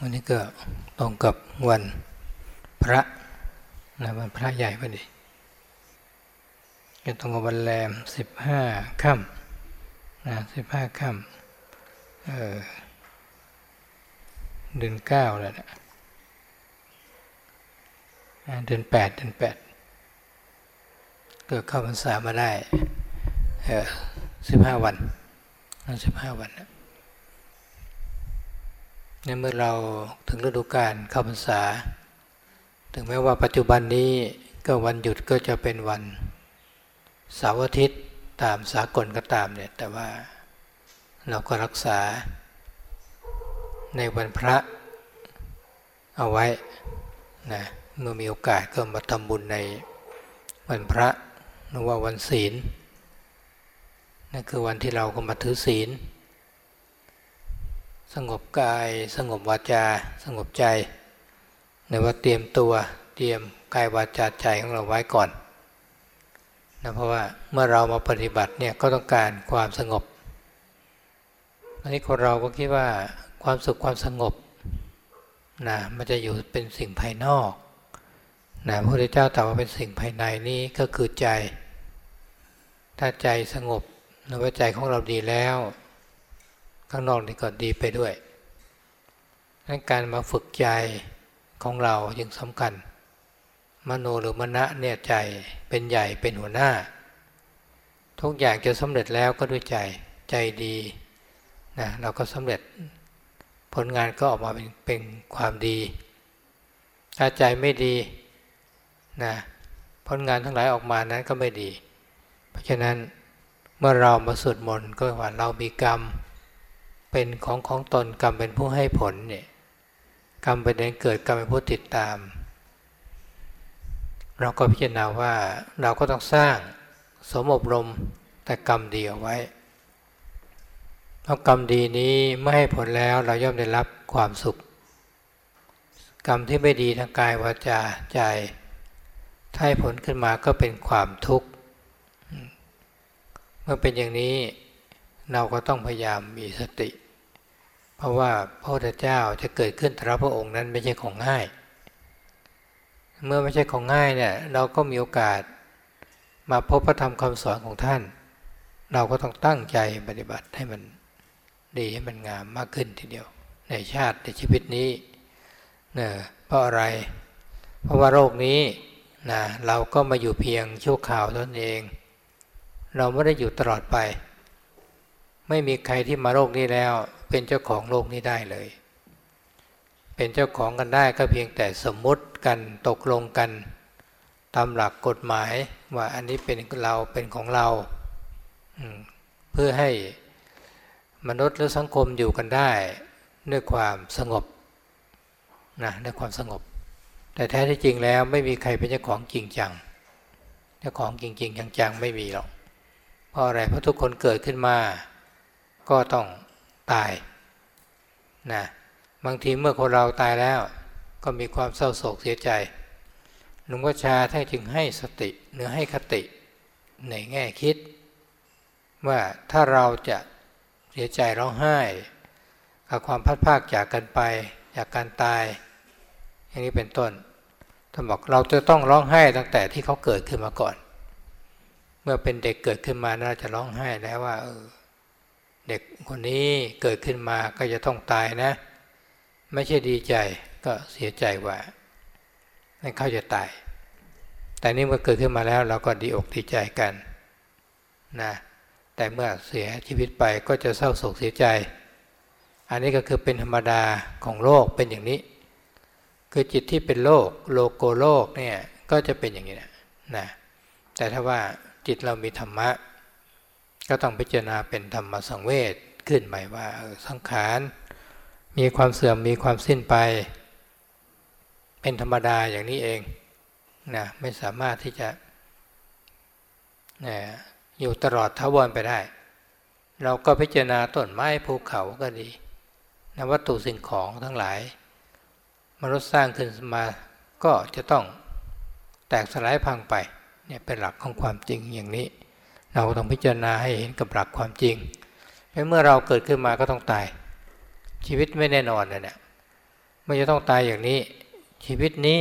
วันนี้ก็ตรงกับวันพระนะวันพระใหญ่พอดีก็ตรงกับวันแรมสิบห้าค่ำนะสิบห้าค่ำเออเดือนเก้าแล้วนะเดือนแปดเดือนแปดก็เข้าพรรษามาได้สิบห้าวันสิบห้าวันนะ ในเมื่อเราถึงฤดูกาลเข้าพรรษา ถึงแม้ว่าปัจจุบันนี้ก็วันหยุดก็จะเป็นวันเสาร์อาทิตย์ตามสากลก็ตามเนี่ย แต่ว่าเราก็รักษาในวันพระเอาไว้นะเมื่อมีโอกาสก็มาทำบุญในวันพระหรือว่าวันศีลนั่นคือวันที่เราก็มาถือศีล สงบกายสงบวาจา สงบใจในว่าเตรียมตัวเตรียมกายวาจาใจของเราไว้ก่อนนะเพราะว่าเมื่อเรามาปฏิบัติเนี่ยก็ต้องการความสงบอันนี้คนเราก็คิดว่าความสุขความสงบนะมันจะอยู่เป็นสิ่งภายนอกนะพระพุทธเจ้าตรัสว่าเป็นสิ่งภายในนี้ก็คือใจ ถ้าใจสงบหรือว่าใจของเราดีแล้ว ข้างนอกนี่ก็ดีไปด้วยนั้นการมาฝึกใจของเรายังสำคัญ มโนหรือมณะเนี่ยใจเป็นใหญ่เป็นหัวหน้า ทุกอย่างจะสำเร็จแล้วก็ด้วยใจใจดีนะเราก็สำเร็จผลงานก็ออกมาเป็นเป็นความดี ถ้าใจไม่ดีนะผลงานทั้งหลายออกมานั้นก็ไม่ดี เพราะฉะนั้นเมื่อเรามาสวดมนต์ก็ว่าเรามีกรรม เป็นของของตนกรรมเป็นผู้ให้ผลเนี่ยกรรมเป็นเองเกิดกรรมเป็นผู้ติดตาม เราก็พิจารณาว่าเราก็ต้องสร้างสมอบรมแต่กรรมดีเอาไว้เพราะกรรมดีนี้ไม่ให้ผลแล้วเราย่อมได้รับความสุข กรรมที่ไม่ดีทางกายวาจาใจถ้าให้ผลขึ้นมาก็เป็นความทุกข์เมื่อเป็นอย่างนี้เราก็ต้องพยายามมีสติ เพราะว่าพระพุทธเจ้าจะเกิดขึ้นแต่ละพระองค์นั้นไม่ใช่ของง่าย เมื่อไม่ใช่ของง่ายเนี่ยเราก็มีโอกาสมาพบพระธรรมคำสอนของท่าน เราก็ต้องตั้งใจปฏิบัติให้มันดีให้มันงามมากขึ้นทีเดียว ในชาติในชีวิตนี้เนะเพราะอะไร เพราะว่าโรคนี้นะเราก็มาอยู่เพียงชั่วคราวตนเอง เราไม่ได้อยู่ตลอดไป ไม่มีใครที่มาโลกนี้แล้ว เป็นเจ้าของโลกนี้ได้เลย เป็นเจ้าของกันได้ก็เพียงแต่สมมติกันตกลงกัน ตามหลักกฎหมายว่าอันนี้เป็นเราเป็นของเรา เพื่อให้มนุษย์และสังคมอยู่กันได้ด้วยความสงบนะด้วยความสงบ แต่แท้ที่จริงแล้วไม่มีใครเป็นเจ้าของจริงจังเจ้าของจริงๆจังๆไม่มีหรอกเพราะอะไรเพราะทุกคนเกิดขึ้นมา ก็ต้อง ตายนะบางทีเมื่อคนเราตายแล้วก็มีความเศร้าโศกเสียใจหลวงพ่อชาท่านจึงให้สติเนื้อให้คติในแง่คิด ว่าถ้าเราจะเสียใจร้องไห้ กับความพัดภาคจากกันไปจากการตาย อย่างนี้เป็นต้นท่านบอกเราจะต้องร้องไห้ตั้งแต่ที่เขาเกิดขึ้นมาก่อน เมื่อเป็นเด็กเกิดขึ้นมาน่าจะร้องไห้แล้วว่าเออ เด็กคนนี้เกิดขึ้นมาก็จะต้องตายนะ ไม่ใช่ดีใจก็เสียใจว่าให้เขาจะตาย แต่นี่เมื่อเกิดขึ้นมาแล้วเราก็ดีอกดีใจกันนะแต่เมื่อเสียชีวิตไปก็จะเศร้าโศกเสียใจ อันนี้ก็คือเป็นธรรมดาของโลกเป็นอย่างนี้ คือจิตที่เป็นโลกโลโกโลกเนี่ยก็จะเป็นอย่างนี้นะนะแต่ถ้าว่าจิตเรามีธรรมะ ก็ต้องพิจารณาเป็นธรรมสังเวชขึ้นหมายว่าสังขารมีความเสื่อมมีความสิ้นไป เป็นธรรมดาอย่างนี้เองนะไม่สามารถที่จะนะอยู่ตลอดทวนไปได้ เราก็พิจารณาต้นไม้ภูเขาก็ดีนะวัตถุสิ่งของทั้งหลาย มนุษย์สร้างขึ้นมาก็จะต้องแตกสลายพังไปเนี่ยเป็นหลักของความจริงอย่างนี้ เราต้องพิจารณาให้เห็นกับหลักความจริงเมื่อเราเกิดขึ้นมาก็ต้องตาย ชีวิตไม่แน่นอนเลยเนี่ยไม่จะต้องตายอย่างนี้ ชีวิตนี้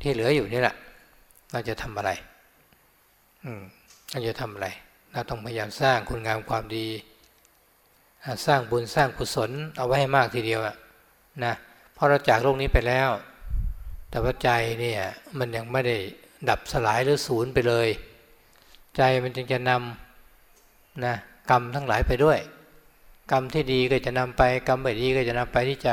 ที่เหลืออยู่นี่แหละเราจะทำอะไร อืมเราจะทำอะไรเราต้องพยายามสร้างคุณงามความดี สร้างบุญสร้างกุศลเอาไว้ให้มากทีเดียวอะนะเพราะเราจากโลกนี้ไปแล้ว แต่ว่าใจเนี่ยมันยังไม่ได้ดับสลายหรือศูนย์ไปเลย ใจมันจึงจะนำนะกรรมทั้งหลายไปด้วย กรรมที่ดีก็จะนำไป กรรมไม่ดีก็จะนำไปที่ใจ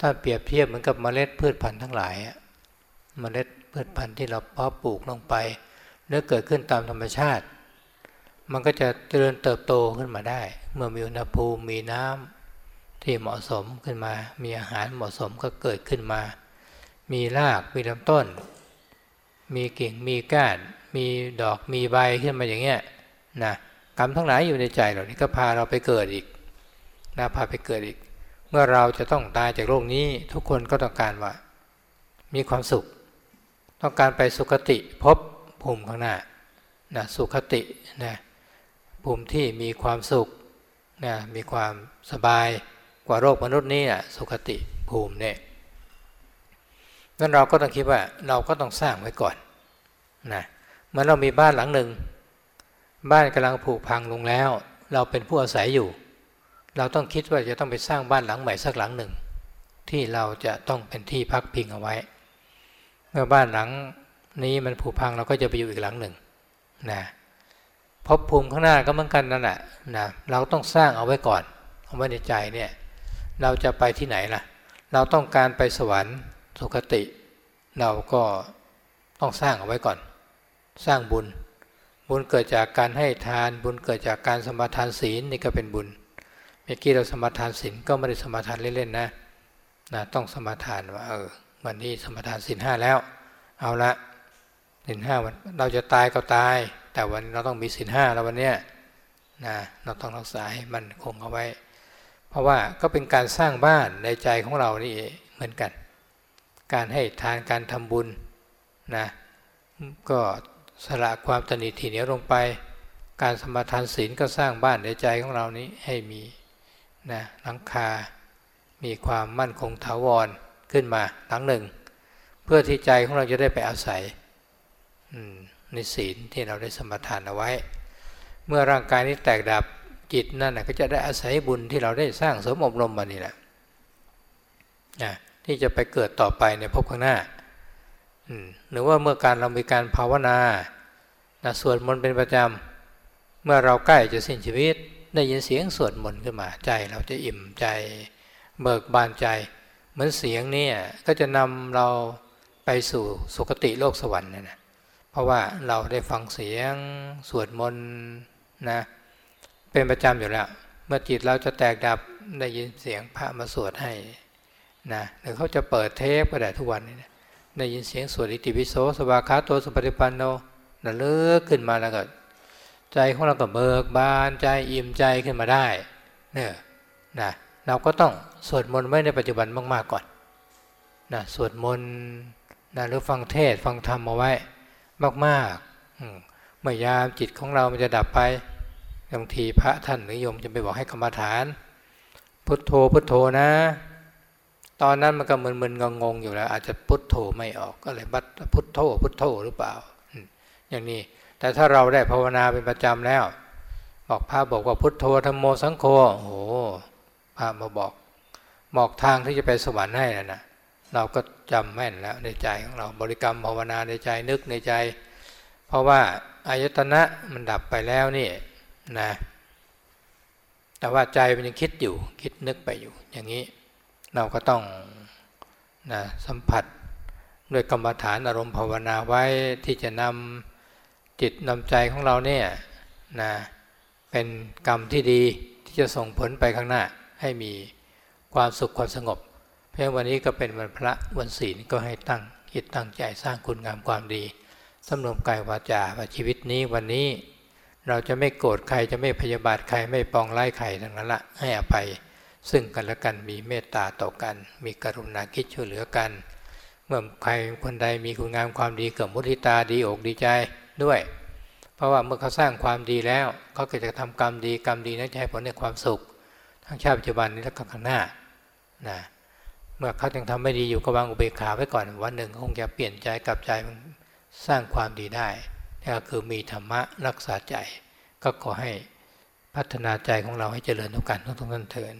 ถ้าเปรียบเทียบเหมือนกับเมล็ดพืชพันธุ์ทั้งหลายเมล็ดพืชพันธุ์ที่เราเพาะปลูกลงไปเนื้อเกิดขึ้นตามธรรมชาติ มันก็จะเจริญเติบโตขึ้นมาได้ เมื่อมีอุณหภูมิมีน้ำที่เหมาะสมขึ้นมา มีอาหารเหมาะสมก็เกิดขึ้นมา มีรากมีลำต้น มีกิ่งมีก้าน มีดอกมีใบขึ้นมาอย่างเงี้ยนะกรรมทั้งหลายอยู่ในใจเรานี่ก็พาเราไปเกิดอีกนะพาไปเกิดอีก เมื่อเราจะต้องตายจากโลกนี้ทุกคนก็ต้องการว่า มีความสุข ต้องการไปสุคติพบภูมิข้างหน้านะสุขตินะภูมิที่มีความสุขนะมีความสบายกว่าโลกมนุษย์นี่นะสุขติภูมิเนี่ย นั้นเราก็ต้องคิดว่าเราก็ต้องสร้างไว้ก่อนนะเมื่อเรามีบ้านหลังหนึ่ง บ้านกำลังผุพังลงแล้ว เราเป็นผู้อาศัยอยู่ เราต้องคิดว่าจะต้องไปสร้างบ้านหลังใหม่สักหลังหนึ่ง ที่เราจะต้องเป็นที่พักพิงเอาไว้ เมื่อบ้านหลังนี้มันผุพังเราก็จะไปอยู่อีกหลังหนึ่งนะพบภูมิข้างหน้าก็เหมือนกันนั่นแหละนะเราต้องสร้างเอาไว้ก่อนเอาไว้ในใจเนี่ยเราจะไปที่ไหนล่ะ เราต้องการไปสวรรค์ สุคติ เราก็ต้องสร้างเอาไว้ก่อน สร้างบุญ บุญเกิดจากการให้ทานบุญเกิดจากการสมาทานศีลนี่ก็เป็นบุญเมื่อกี้เราสมาทานศีลก็ไม่ได้สมาทานเล่นๆนะนะต้องสมาทานว่าเออวันนี้สมาทานศีลห้าแล้ว เอาละศีลห้าวันเราจะตายก็ตาย แต่วันเราต้องมีศีลห้าแล้ววันเนี้ยนะเราต้องรักษาให้มันคงเอาไว้ เพราะว่าก็เป็นการสร้างบ้านในใจของเรานี่เหมือนกัน การให้ทานการทำบุญนะก็สละความตนิทีเหนียวลงไป การสมาทานศีลก็สร้างบ้านในใจของเรานี้ให้มีนะหลังคา มีความมั่นคงถาวรขึ้นมาหลังหนึ่ง เพื่อที่ใจของเราจะได้ไปอาศัยในศีลที่เราได้สมทานเอาไว้ เมื่อร่างกายนี้แตกดับจิตนั่นก็จะได้อาศัยบุญที่เราได้สร้างสมอบรมมานี่แหละนะ ที่จะไปเกิดต่อไปในภพข้างหน้าหรือว่าเมื่อการเรามีการภาวนานะสวดมนต์เป็นประจำ เมื่อเราใกล้จะสิ้นชีวิต ได้ยินเสียงสวดมนต์ขึ้นมาใจ เราจะอิ่มใจเบิกบานใจ เหมือนเสียงนี่ก็จะนำเราไปสู่สุคติโลกสวรรค์นะเพราะว่าเราได้ฟังเสียงสวดมนต์นะเป็นประจำอยู่แล้ว เมื่อจิตเราจะแตกดับได้ยินเสียงพระมาสวดให้ นะหรือเขาจะเปิดเทปก็ได้ทุกวันนี้ได้ยินเสียงสวดอิติปิโสสวาคาโตสุปฏิปันโนนั่นเลิกขึ้นมาแล้วก็ใจของเราก็เบิกบานใจอิ่มใจขึ้นมาได้เนี่ยนะเราก็ต้องสวดมนต์ไว้ในปัจจุบันมากๆก่อนนะสวดมนต์นะหรือฟังเทศฟังธรรมเอาไว้มากๆเมื่อยามจิตของเรามันจะดับไปบางทีพระท่านหรือโยมจะไปบอกให้กรรมฐาน พุทโธพุทโธนะ ตอนนั้นมันก็มึนๆงงๆอยู่แล้ว อาจจะพุทโธไม่ออกก็เลยบัดพุทโธพุทโธหรือเปล่า อย่างนี้ แต่ถ้าเราได้ภาวนาเป็นประจำแล้ว บอกพระบอกว่าพุทโธธรรมโมสังโฆโอ้โหพระมาบอกบอกทางที่จะไปสวรรค์ให้นะนะเราก็จำแม่นแล้วในใจของเราบริกรรมภาวนาในใจนึกในใจ เพราะว่าอายตนะมันดับไปแล้วนี่นะแต่ว่าใจมันยังคิดอยู่คิดนึกไปอยู่อย่างนี้ เราก็ต้องนะสัมผัสด้วยกรรมฐานอารมณ์ภาวนาไว้ที่จะนำจิตนำใจของเราเนี่ยนะเป็นกรรมที่ดีที่จะส่งผลไปข้างหน้า ให้มีความสุขความสงบ เพียงวันนี้ก็เป็นวันพระวันศีลก็ให้ตั้งคิดตั้งใจสร้างคุณงามความดีสำรวมกายวาจาว่าชีวิตนี้วันนี้ เราจะไม่โกรธใครจะไม่พยาบาทใครไม่ปองไล่ใครทั้งนั้นละให้อภัย ซึ่งกันและกันมีเมตตาต่อกัน มีกรุณาคิดช่วยเหลือกัน เมื่อใครคนใดมีคุณงามความดีเกิดมุทิตาดีอกดีใจด้วย เพราะว่าเมื่อเขาสร้างความดีแล้วเขาก็จะทำกรรมดีกรรมดีนั้นจะให้ผลในความสุข ทั้งชาติปัจจุบันนี้และก็ข้างหน้านะเมื่อเขายังทำไม่ดีอยู่ก็วางอุเบกขาไว้ก่อนวันหนึ่งคงจะเปลี่ยนใจกลับใจสร้างความดีได้นี่ก็คือมีธรรมะรักษาใจ ก็ขอให้พัฒนาใจของเราให้เจริญทุกการทุกท่านเถิด